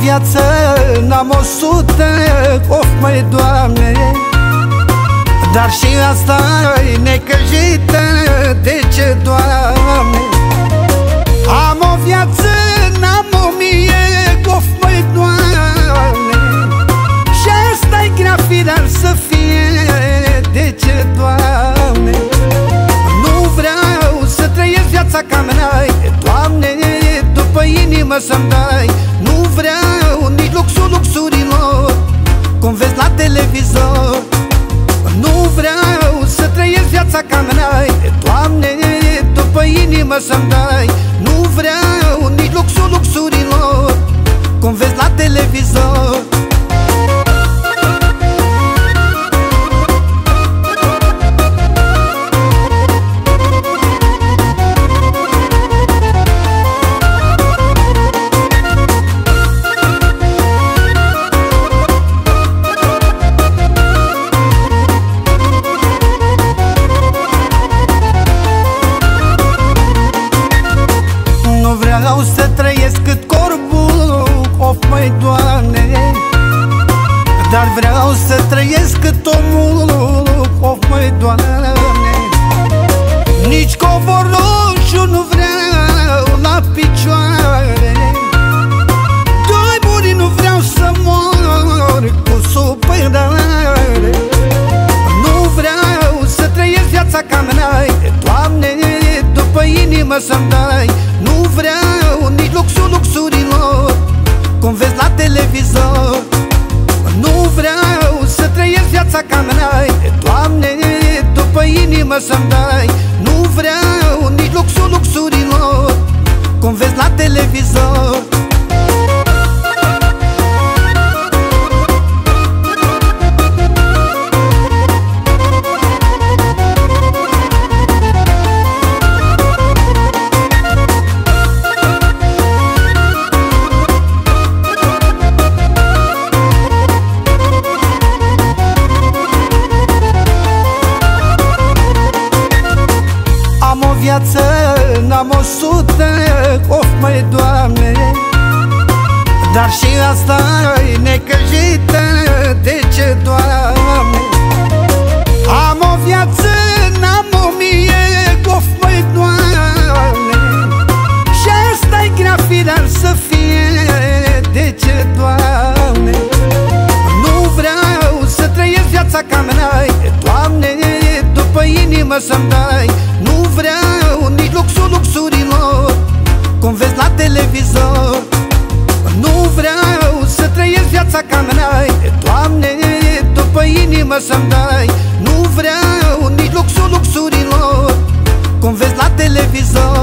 viață n-am o sută Of, măi, Doamne Dar și asta e necăjită De ce, Doamne? Am o viață, n-am o mie Of, măi, Doamne Și asta e grea firar să fie De ce, Doamne? Nu vreau să trăiesc viața ca mea Doamne, după inimă să-mi dai Nu vreau cum vezi la televizor. Nu vreau să trăiesc viața ca mea Doamne, după inimă să-mi dai. Nu vreau nici luxul luxurilor. Cum vezi la televizor vreau să trăiesc cât omul Of, măi, Doamne. Nici covorâșul nu vreau la picioare. Doi muri nu vreau să mor cu supărare. Nu vreau să trăiesc viața ca mea Doamne, după inimă să-mi dai. Nu vreau nici luxul luxurilor. Cum vezi la televizor inimă să-mi Dar și asta e necăjită. De ce, Doamne? Am o viață, n-am o mie Of măi Doamne Și asta e grea dar să fie. De ce, Doamne? Nu vreau să trăiesc viața ca mea Doamne, după inimă să-mi dai. Nu vreau nici luxul luxurilor. Cum vezi la televizor viața ca mea Doamne, după inimă să-mi dai. Nu vreau nici luxul luxurilor. Cum vezi la televizor